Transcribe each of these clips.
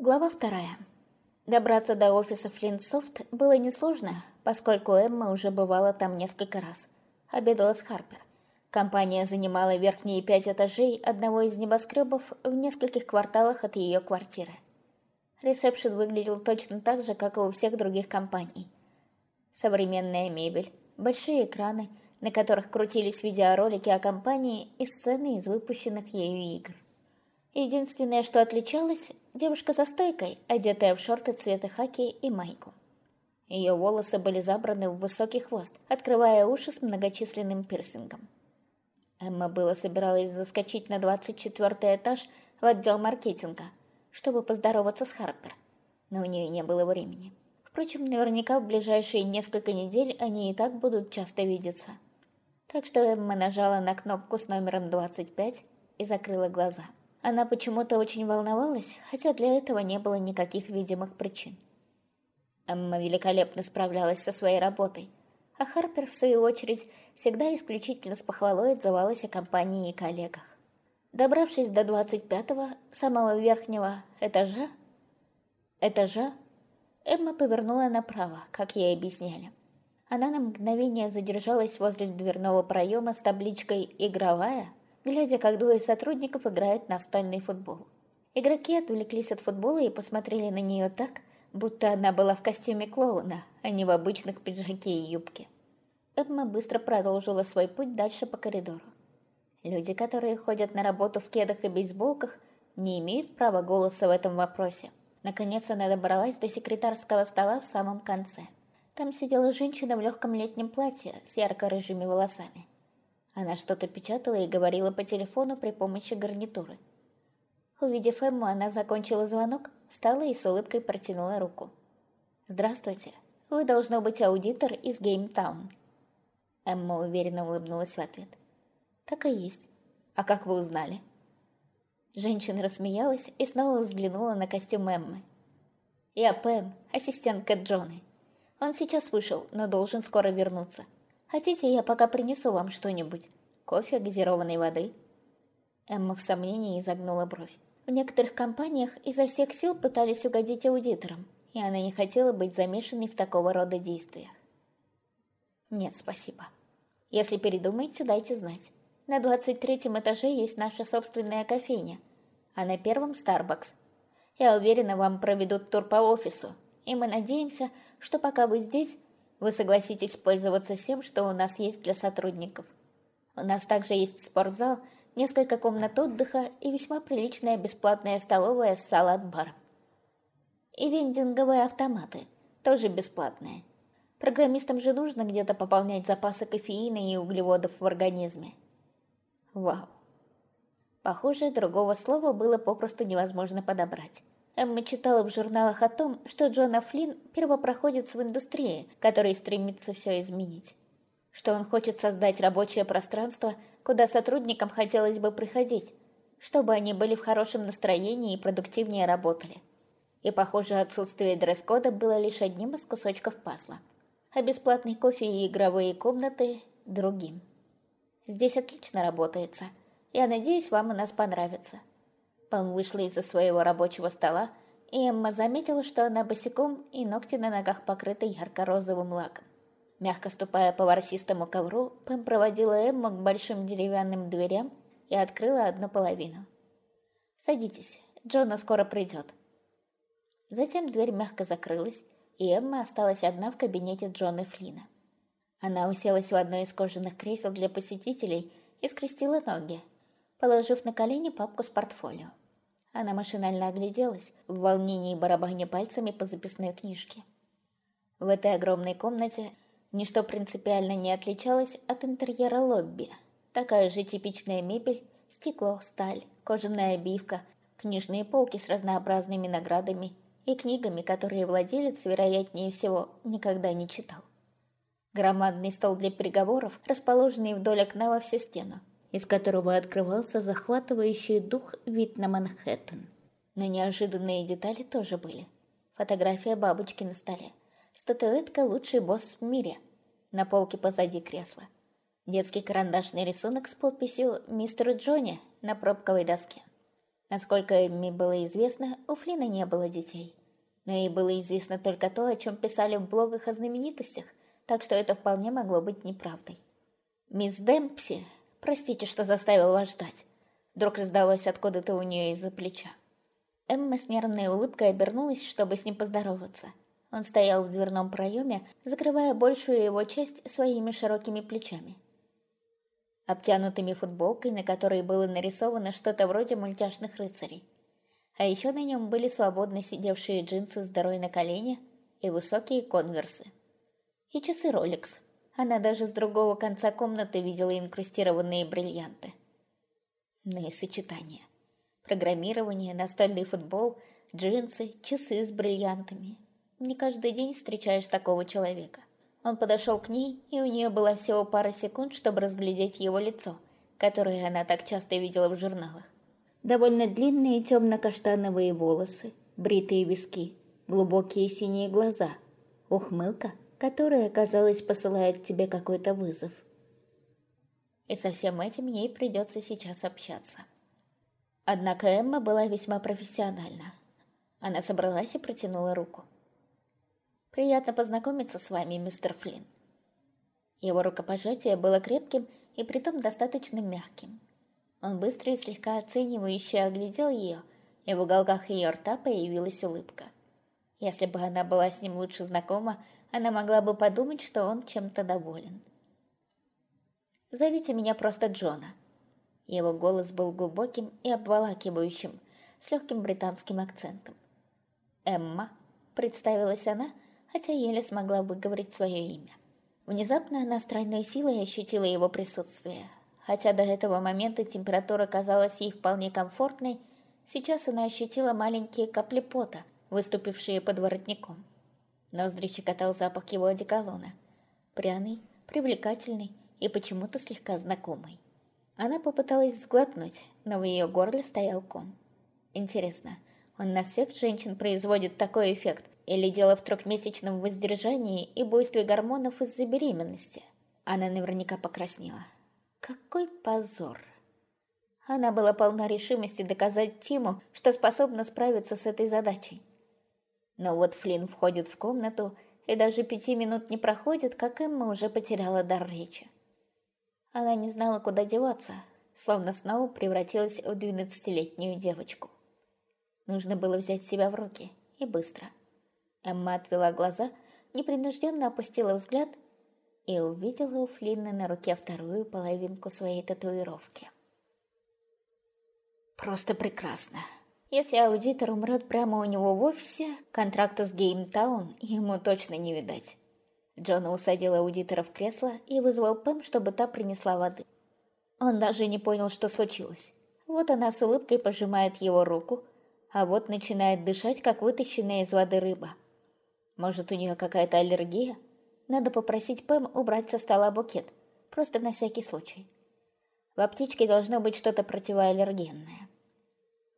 Глава вторая. Добраться до офиса Флинтсофт было несложно, поскольку Эмма уже бывала там несколько раз. Обедала с Харпер. Компания занимала верхние пять этажей одного из небоскребов в нескольких кварталах от ее квартиры. Ресепшн выглядел точно так же, как и у всех других компаний. Современная мебель, большие экраны, на которых крутились видеоролики о компании и сцены из выпущенных ею игр. Единственное, что отличалось, девушка за стойкой, одетая в шорты цвета хаки и майку. Ее волосы были забраны в высокий хвост, открывая уши с многочисленным пирсингом. Эмма было собиралась заскочить на 24 этаж в отдел маркетинга, чтобы поздороваться с Харпер, но у нее не было времени. Впрочем, наверняка в ближайшие несколько недель они и так будут часто видеться. Так что Эмма нажала на кнопку с номером 25 и закрыла глаза. Она почему-то очень волновалась, хотя для этого не было никаких видимых причин. Эмма великолепно справлялась со своей работой, а Харпер, в свою очередь, всегда исключительно с похвалой отзывалась о компании и коллегах. Добравшись до 25-го, самого верхнего этажа, этажа, Эмма повернула направо, как ей объясняли. Она на мгновение задержалась возле дверного проема с табличкой «Игровая», глядя, как двое сотрудников играют в настольный футбол. Игроки отвлеклись от футбола и посмотрели на нее так, будто она была в костюме клоуна, а не в обычных пиджаке и юбке. Эмма быстро продолжила свой путь дальше по коридору. Люди, которые ходят на работу в кедах и бейсболках, не имеют права голоса в этом вопросе. Наконец она добралась до секретарского стола в самом конце. Там сидела женщина в легком летнем платье с ярко-рыжими волосами. Она что-то печатала и говорила по телефону при помощи гарнитуры. Увидев Эмму, она закончила звонок, встала и с улыбкой протянула руку. «Здравствуйте. Вы, должно быть, аудитор из Геймтаун». Эмма уверенно улыбнулась в ответ. «Так и есть. А как вы узнали?» Женщина рассмеялась и снова взглянула на костюм Эммы. «Я Пэм, ассистентка Джоны. Он сейчас вышел, но должен скоро вернуться. Хотите, я пока принесу вам что-нибудь? Кофе, газированной воды?» Эмма в сомнении изогнула бровь. В некоторых компаниях изо всех сил пытались угодить аудиторам, и она не хотела быть замешанной в такого рода действиях. «Нет, спасибо. Если передумаете, дайте знать. На 23 этаже есть наша собственная кофейня, а на первом – Starbucks. Я уверена, вам проведут тур по офису, и мы надеемся, что пока вы здесь, вы согласитесь пользоваться всем, что у нас есть для сотрудников. У нас также есть спортзал, несколько комнат отдыха и весьма приличная бесплатная столовая с салат-баром. И вендинговые автоматы, тоже бесплатные. Программистам же нужно где-то пополнять запасы кофеина и углеводов в организме. Вау. Похоже, другого слова было попросту невозможно подобрать. Эмма читала в журналах о том, что Джона Флинн первопроходец в индустрии, который стремится все изменить. Что он хочет создать рабочее пространство, куда сотрудникам хотелось бы приходить, чтобы они были в хорошем настроении и продуктивнее работали. И, похоже, отсутствие дресс-кода было лишь одним из кусочков пазла. А бесплатный кофе и игровые комнаты – другим. Здесь отлично работается. Я надеюсь, вам у нас понравится. Пам вышла из-за своего рабочего стола, и Эмма заметила, что она босиком и ногти на ногах покрыты ярко-розовым лаком. Мягко ступая по ворсистому ковру, Пэм проводила Эмму к большим деревянным дверям и открыла одну половину. «Садитесь, Джона скоро придет». Затем дверь мягко закрылась, и Эмма осталась одна в кабинете Джона Флина. Она уселась в одно из кожаных кресел для посетителей и скрестила ноги, положив на колени папку с портфолио. Она машинально огляделась, в волнении барабаня пальцами по записной книжке. В этой огромной комнате ничто принципиально не отличалось от интерьера лобби. Такая же типичная мебель, стекло, сталь, кожаная обивка, книжные полки с разнообразными наградами и книгами, которые владелец, вероятнее всего, никогда не читал. Громадный стол для переговоров, расположенный вдоль окна во всю стену, из которого открывался захватывающий дух вид на Манхэттен. Но неожиданные детали тоже были. Фотография бабочки на столе. Статуэтка «Лучший босс в мире» на полке позади кресла. Детский карандашный рисунок с подписью «Мистер Джонни» на пробковой доске. Насколько Эмми было известно, у Флина не было детей. Но ей было известно только то, о чем писали в блогах о знаменитостях, так что это вполне могло быть неправдой. «Мисс Демпси, простите, что заставил вас ждать», вдруг раздалось откуда-то у нее из-за плеча. Эмма с нервной улыбкой обернулась, чтобы с ним поздороваться. Он стоял в дверном проеме, закрывая большую его часть своими широкими плечами. Обтянутыми футболкой, на которой было нарисовано что-то вроде мультяшных рыцарей. А еще на нем были свободно сидевшие джинсы с дырой на колене и высокие конверсы. И часы Rolex. Она даже с другого конца комнаты видела инкрустированные бриллианты. Ну и сочетание. Программирование, настольный футбол, джинсы, часы с бриллиантами. Не каждый день встречаешь такого человека. Он подошел к ней, и у нее была всего пара секунд, чтобы разглядеть его лицо, которое она так часто видела в журналах. Довольно длинные темно-каштановые волосы, бритые виски, глубокие синие глаза, ухмылка, которая, казалось, посылает тебе какой-то вызов. И со всем этим ей придется сейчас общаться. Однако Эмма была весьма профессиональна. Она собралась и протянула руку. Приятно познакомиться с вами, мистер Флинн. Его рукопожатие было крепким и притом достаточно мягким. Он быстро и слегка оценивающе оглядел ее, и в уголках ее рта появилась улыбка. Если бы она была с ним лучше знакома, она могла бы подумать, что он чем-то доволен. «Зовите меня просто Джона». Его голос был глубоким и обволакивающим, с легким британским акцентом. «Эмма», — представилась она, — хотя еле смогла выговорить свое имя. Внезапно она с тройной силой ощутила его присутствие. Хотя до этого момента температура казалась ей вполне комфортной, сейчас она ощутила маленькие капли пота, выступившие под воротником. Ноздри щекотал запах его одеколона. Пряный, привлекательный и почему-то слегка знакомый. Она попыталась сглотнуть, но в ее горле стоял ком. Интересно, он на всех женщин производит такой эффект, или дело в трехмесячном воздержании и буйстве гормонов из-за беременности? Она наверняка покраснела. Какой позор! Она была полна решимости доказать Тиму, что способна справиться с этой задачей. Но вот Флинн входит в комнату, и даже пяти минут не проходит, как Эмма уже потеряла дар речи. Она не знала, куда деваться, словно снова превратилась в двенадцатилетнюю девочку. Нужно было взять себя в руки, и быстро. Эмма отвела глаза, непринужденно опустила взгляд и увидела у Флинна на руке вторую половинку своей татуировки. Просто прекрасно. Если аудитор умрет прямо у него в офисе, контракта с Геймтаун ему точно не видать. Джона усадил аудитора в кресло и вызвал Пэм, чтобы та принесла воды. Он даже не понял, что случилось. Вот она с улыбкой пожимает его руку, а вот начинает дышать, как вытащенная из воды рыба. Может, у нее какая-то аллергия? Надо попросить Пэм убрать со стола букет, просто на всякий случай. В аптечке должно быть что-то противоаллергенное.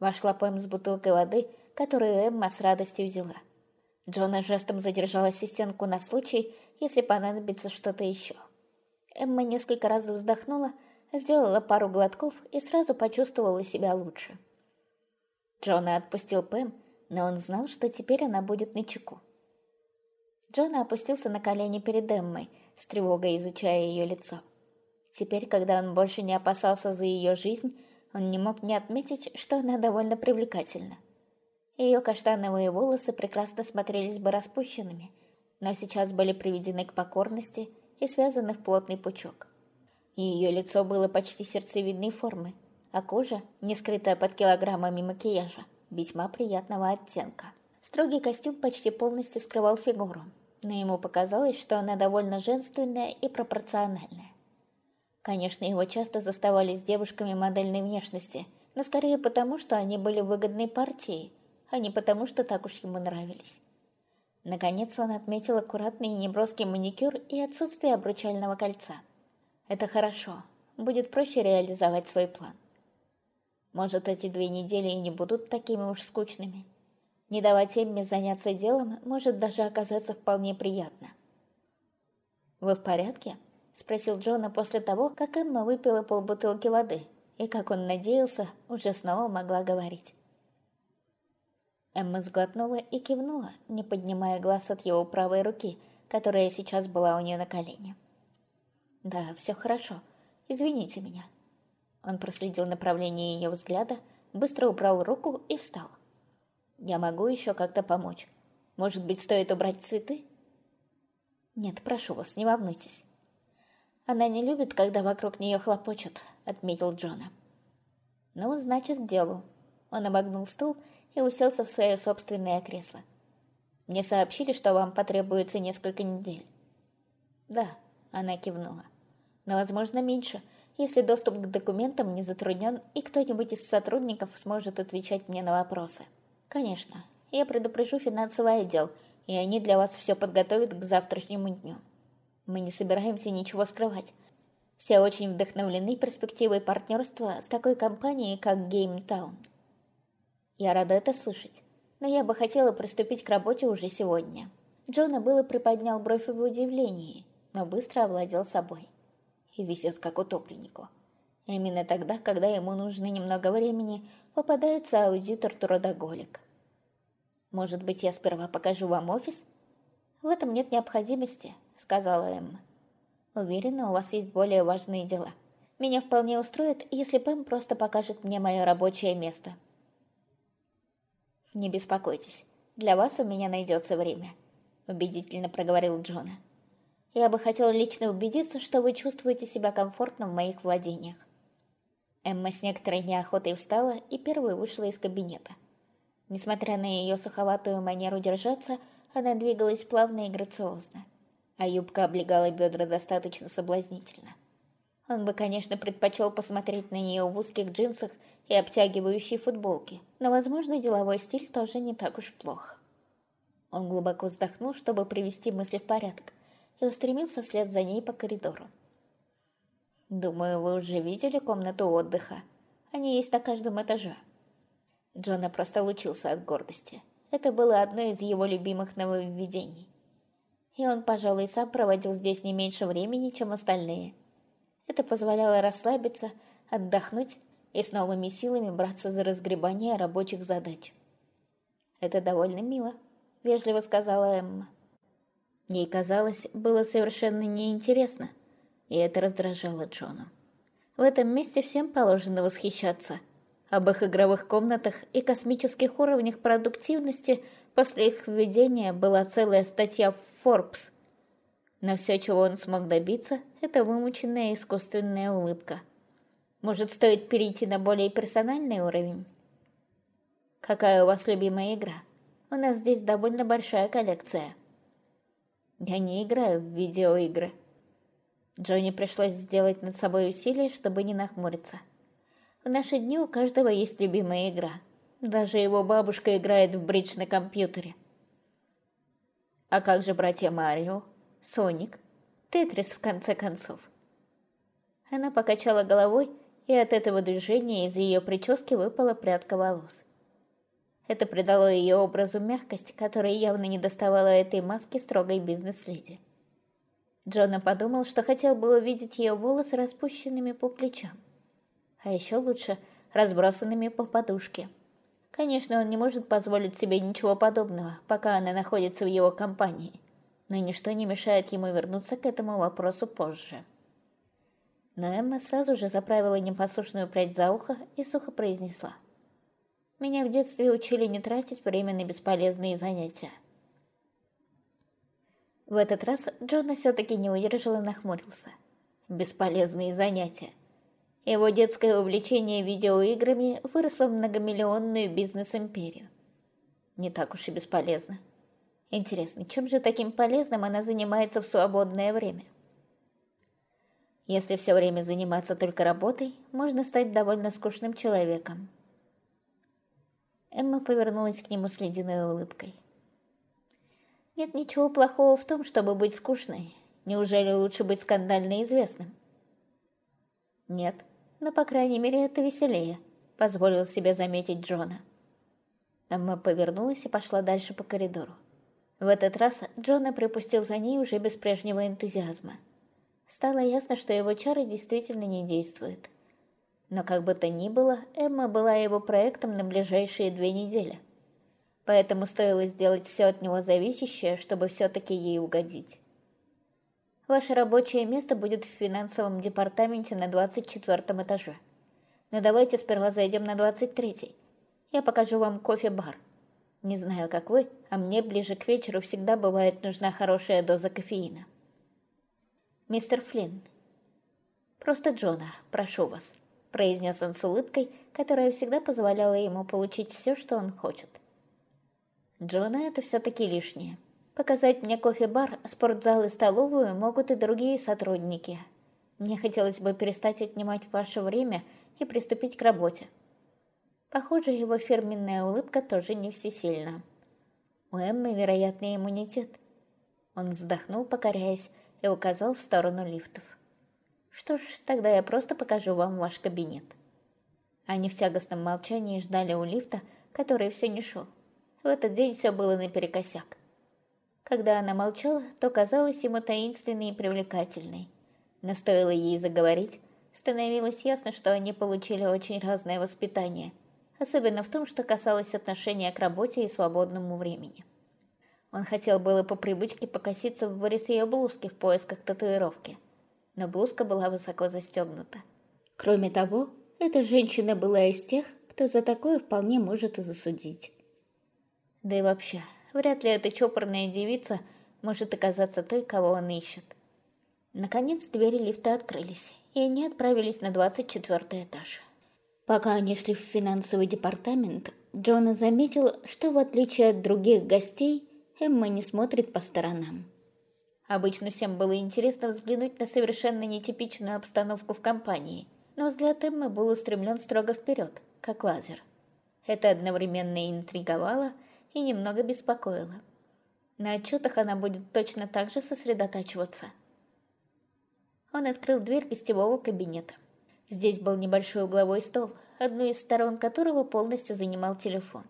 Вошла Пэм с бутылкой воды, которую Эмма с радостью взяла. Джона жестом задержал ассистентку на случай, если понадобится что-то еще. Эмма несколько раз вздохнула, сделала пару глотков и сразу почувствовала себя лучше. Джона отпустил Пэм, но он знал, что теперь она будет на чеку. Джона опустился на колени перед Эммой, с тревогой изучая ее лицо. Теперь, когда он больше не опасался за ее жизнь, он не мог не отметить, что она довольно привлекательна. Ее каштановые волосы прекрасно смотрелись бы распущенными, но сейчас были приведены к покорности и связаны в плотный пучок. Ее лицо было почти сердцевидной формы, а кожа, не скрытая под килограммами макияжа, весьма приятного оттенка. Строгий костюм почти полностью скрывал фигуру, но ему показалось, что она довольно женственная и пропорциональная. Конечно, его часто заставали с девушками модельной внешности, но скорее потому, что они были выгодной партией, а не потому, что так уж ему нравились. Наконец он отметил аккуратный и неброский маникюр и отсутствие обручального кольца. Это хорошо, будет проще реализовать свой план. Может, эти две недели и не будут такими уж скучными. Не давать Эмме заняться делом может даже оказаться вполне приятно. «Вы в порядке?» — спросил Джона после того, как Эмма выпила полбутылки воды и, как он надеялся, уже снова могла говорить. Эмма сглотнула и кивнула, не поднимая глаз от его правой руки, которая сейчас была у нее на колене. «Да, все хорошо. Извините меня». Он проследил направление ее взгляда, быстро убрал руку и встал. «Я могу еще как-то помочь. Может быть, стоит убрать цветы?» «Нет, прошу вас, не волнуйтесь». «Она не любит, когда вокруг нее хлопочут», — отметил Джона. «Ну, значит, к делу». Он обогнул стул и уселся в свое собственное кресло. «Мне сообщили, что вам потребуется несколько недель». «Да», — она кивнула. «Но, возможно, меньше, если доступ к документам не затруднен и кто-нибудь из сотрудников сможет отвечать мне на вопросы. Конечно, я предупрежу финансовый отдел, и они для вас все подготовят к завтрашнему дню. Мы не собираемся ничего скрывать. Все очень вдохновлены перспективой партнерства с такой компанией, как GameTown. Я рада это слышать, но я бы хотела приступить к работе уже сегодня. Джона было приподнял бровь в удивлении, но быстро овладел собой. И везет как утопленнику. Именно тогда, когда ему нужно немного времени, попадается аудитор-трудоголик. Может быть, я сперва покажу вам офис? В этом нет необходимости, сказала Эмма. Уверена, у вас есть более важные дела. Меня вполне устроит, если Пэм просто покажет мне мое рабочее место. Не беспокойтесь, для вас у меня найдется время, убедительно проговорил Джона. Я бы хотела лично убедиться, что вы чувствуете себя комфортно в моих владениях. Эмма с некоторой неохотой встала и первой вышла из кабинета. Несмотря на ее суховатую манеру держаться, она двигалась плавно и грациозно, а юбка облегала бедра достаточно соблазнительно. Он бы, конечно, предпочел посмотреть на нее в узких джинсах и обтягивающей футболке, но, возможно, деловой стиль тоже не так уж плох. Он глубоко вздохнул, чтобы привести мысли в порядок, и устремился вслед за ней по коридору. «Думаю, вы уже видели комнату отдыха. Они есть на каждом этаже». Джона просто лучился от гордости. Это было одно из его любимых нововведений. И он, пожалуй, сам проводил здесь не меньше времени, чем остальные. Это позволяло расслабиться, отдохнуть и с новыми силами браться за разгребание рабочих задач. «Это довольно мило», — вежливо сказала Эмма. Ей казалось, было совершенно неинтересно, и это раздражало Джона. В этом месте всем положено восхищаться — об их игровых комнатах и космических уровнях продуктивности после их введения была целая статья в Forbes. Но все, чего он смог добиться, это вымученная искусственная улыбка. Может, стоит перейти на более персональный уровень? Какая у вас любимая игра? У нас здесь довольно большая коллекция. Я не играю в видеоигры. Джонни пришлось сделать над собой усилие, чтобы не нахмуриться. В наши дни у каждого есть любимая игра. Даже его бабушка играет в бридж на компьютере. А как же братья Марио, Соник, Тетрис в конце концов? Она покачала головой, и от этого движения из ее прически выпала прядка волос. Это придало ее образу мягкость, которая явно не доставала этой маски строгой бизнес-леди. Джона подумал, что хотел бы увидеть ее волосы распущенными по плечам а еще лучше разбросанными по подушке. Конечно, он не может позволить себе ничего подобного, пока она находится в его компании, но ничто не мешает ему вернуться к этому вопросу позже. Но Эмма сразу же заправила непослушную прядь за ухо и сухо произнесла. «Меня в детстве учили не тратить время на бесполезные занятия». В этот раз Джона все-таки не выдержал и нахмурился. «Бесполезные занятия. Его детское увлечение видеоиграми выросло в многомиллионную бизнес-империю. Не так уж и бесполезно. Интересно, чем же таким полезным она занимается в свободное время? Если все время заниматься только работой, можно стать довольно скучным человеком. Эмма повернулась к нему с ледяной улыбкой. Нет ничего плохого в том, чтобы быть скучной. Неужели лучше быть скандально известным? Нет но, по крайней мере, это веселее», — позволил себе заметить Джона. Эмма повернулась и пошла дальше по коридору. В этот раз Джона припустил за ней уже без прежнего энтузиазма. Стало ясно, что его чары действительно не действуют. Но как бы то ни было, Эмма была его проектом на ближайшие две недели. Поэтому стоило сделать все от него зависящее, чтобы все-таки ей угодить. Ваше рабочее место будет в финансовом департаменте на 24 этаже. Но давайте сперва зайдем на 23-й. Я покажу вам кофе-бар. Не знаю, как вы, а мне ближе к вечеру всегда бывает нужна хорошая доза кофеина. Мистер Флинн. Просто Джона, прошу вас произнес он с улыбкой, которая всегда позволяла ему получить все, что он хочет. Джона это все-таки лишнее. Показать мне кофе-бар, спортзал и столовую могут и другие сотрудники. Мне хотелось бы перестать отнимать ваше время и приступить к работе. Похоже, его фирменная улыбка тоже не всесильна. У Эммы, вероятный иммунитет. Он вздохнул, покоряясь, и указал в сторону лифтов. Что ж, тогда я просто покажу вам ваш кабинет. Они в тягостном молчании ждали у лифта, который все не шел. В этот день все было наперекосяк. Когда она молчала, то казалась ему таинственной и привлекательной. Но стоило ей заговорить, становилось ясно, что они получили очень разное воспитание, особенно в том, что касалось отношения к работе и свободному времени. Он хотел было по привычке покоситься в вырез ее блузки в поисках татуировки – но блузка была высоко застегнута. Кроме того, эта женщина была из тех, кто за такое вполне может и засудить. Да и вообще, вряд ли эта чопорная девица может оказаться той, кого он ищет. Наконец двери лифта открылись, и они отправились на 24 этаж. Пока они шли в финансовый департамент, Джона заметил, что в отличие от других гостей, Эмма не смотрит по сторонам. Обычно всем было интересно взглянуть на совершенно нетипичную обстановку в компании, но взгляд Эммы был устремлен строго вперед, как лазер. Это одновременно интриговало и немного беспокоило. На отчетах она будет точно так же сосредотачиваться. Он открыл дверь гостевого кабинета. Здесь был небольшой угловой стол, одну из сторон которого полностью занимал телефон.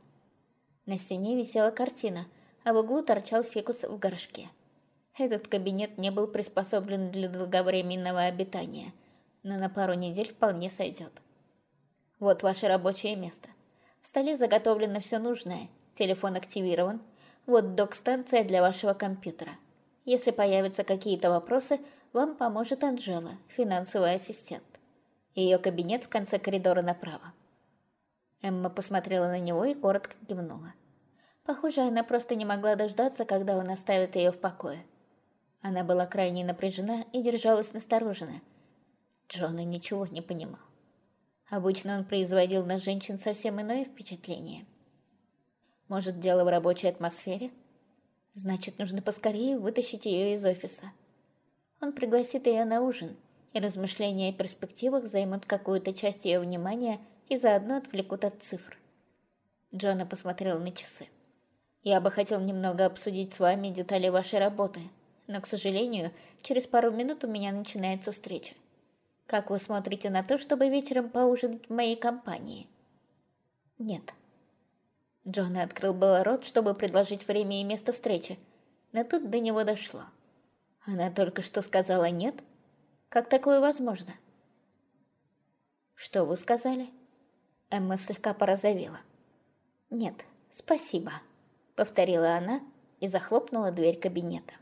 На стене висела картина, а в углу торчал фикус в горшке. Этот кабинет не был приспособлен для долговременного обитания, но на пару недель вполне сойдет. Вот ваше рабочее место. В столе заготовлено все нужное, телефон активирован, вот док-станция для вашего компьютера. Если появятся какие-то вопросы, вам поможет Анжела, финансовый ассистент. Ее кабинет в конце коридора направо. Эмма посмотрела на него и коротко кивнула. Похоже, она просто не могла дождаться, когда он оставит ее в покое. Она была крайне напряжена и держалась настороженно. Джона ничего не понимал. Обычно он производил на женщин совсем иное впечатление. Может, дело в рабочей атмосфере? Значит, нужно поскорее вытащить ее из офиса. Он пригласит ее на ужин, и размышления о перспективах займут какую-то часть ее внимания и заодно отвлекут от цифр. Джона посмотрел на часы. «Я бы хотел немного обсудить с вами детали вашей работы», но, к сожалению, через пару минут у меня начинается встреча. Как вы смотрите на то, чтобы вечером поужинать в моей компании? Нет. Джон открыл было рот, чтобы предложить время и место встречи, но тут до него дошло. Она только что сказала «нет»? Как такое возможно? Что вы сказали? Эмма слегка порозовела. «Нет, спасибо», — повторила она и захлопнула дверь кабинета.